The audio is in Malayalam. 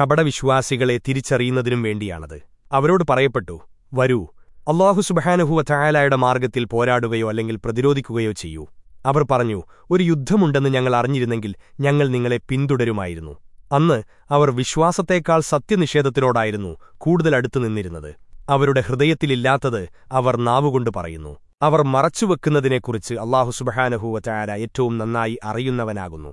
കപടവിശ്വാസികളെ തിരിച്ചറിയുന്നതിനും വേണ്ടിയാണത്. അവരോട് പറയപ്പെട്ടു വരൂ അള്ളാഹു സുബഹാനഹുവ ചായാലായുടെ മാർഗത്തിൽ പോരാടുകയോ അല്ലെങ്കിൽ പ്രതിരോധിക്കുകയോ ചെയ്യൂ. അവർ പറഞ്ഞു ഒരു യുദ്ധമുണ്ടെന്ന് ഞങ്ങൾ അറിഞ്ഞിരുന്നെങ്കിൽ ഞങ്ങൾ നിങ്ങളെ പിന്തുടരുമായിരുന്നു. അന്ന് അവർ വിശ്വാസത്തേക്കാൾ സത്യനിഷേധത്തിനോടായിരുന്നു കൂടുതൽ അടുത്തു നിന്നിരുന്നത്. അവരുടെ ഹൃദയത്തിലില്ലാത്തത് അവർ നാവുകൊണ്ട് പറയുന്നു. അവർ മറച്ചുവെക്കുന്നതിനെക്കുറിച്ച് അള്ളാഹു സുബഹാനഹുവ ചായാല ഏറ്റവും നന്നായി അറിയുന്നവനാകുന്നു.